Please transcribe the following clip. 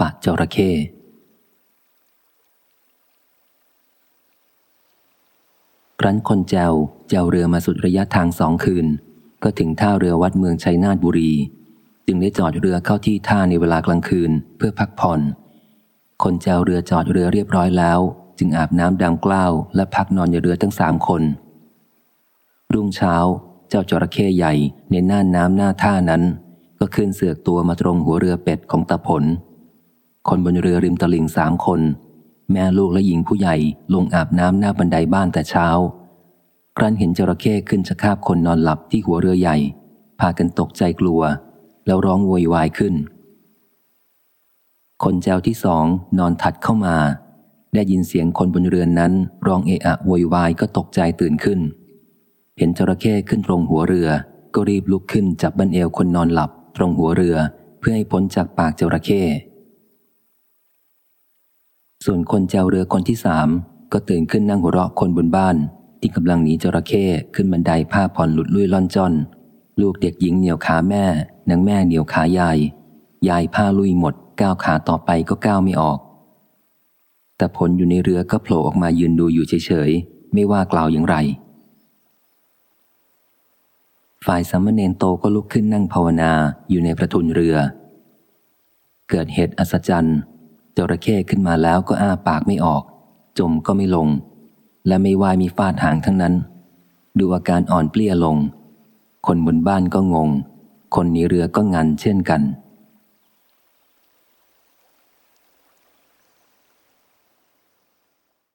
ปากจระเข้ครั้นคนแจวแจวเรือมาสุดระยะทางสองคืน ก็ถึงท่าเรือวัดเมืองชัยนาทบุรี จึงได้จอดเรือเข้าที่ท่าในเวลากลางคืนเพื่อพักผ่อน คนแจวเรือจอดเรือเรียบร้อยแล้ว จึงอาบน้ำดังกล้าวและพักนอนอยู่เรือทั้งสามคน รุ่งเช้า เจ้าจระเข้ใหญ่ในหน้าน้ำหน้าท่านั้น ก็ขึ้นเสือกตัวมาตรงหัวเรือเป็ดของตาผล คนบนเรือริมตลิ่งสามคน แม่ลูกและหญิงผู้ใหญ่ลงอาบน้ำหน้าบันไดบ้านแต่เช้า ครั้นเห็นจระเข้ขึ้นชะคาบคนนอนหลับที่หัวเรือใหญ่ พากันตกใจกลัว แล้วร้องโวยวายขึ้น คนแจวที่สองนอนถัดเข้ามา ได้ยินเสียงคนบนเรือนนั้นร้องเอะอะโวยวายก็ตกใจตื่นขึ้น เห็นจระเข้ขึ้นตรงหัวเรือ ก็รีบลุกขึ้นจับบันเอวคนนอนหลับตรงหัวเรือ เพื่อให้พ้นจากปากจระเข้ ส่วนคนแจวเรือคนที่สามก็ตื่นขึ้นนั่งหัวเราะคนบนบ้าน ที่กำลังหนีจระเข้ขึ้นบันไดผ้าผ่อนหลุดลุ่ยล่อนจอนลูกเด็กหญิงเหนียวขาแม่นางแม่เหนียวขายาย ยายผ้าลุยหมดก้าวขาต่อไปก็ก้าวไม่ออก แต่ผลอยู่ในเรือก็โผล่ออกมายืนดูอยู่เฉยๆไม่ว่ากล่าวอย่างไร ฝ่ายสัมเนนโตก็ลุกขึ้นนั่งภาวนาอยู่ในประทุนเรือ เกิดเหตุอัศจรรย์ จระเข้ขึ้นมาแล้วก็อ้าปากไม่ออก จมก็ไม่ลง และไม่วายมีฟาดหางทั้งนั้น ดูอาการอ่อนเปลี้ยลง คนบนบ้านก็งง คนในเรือก็งันเช่นกัน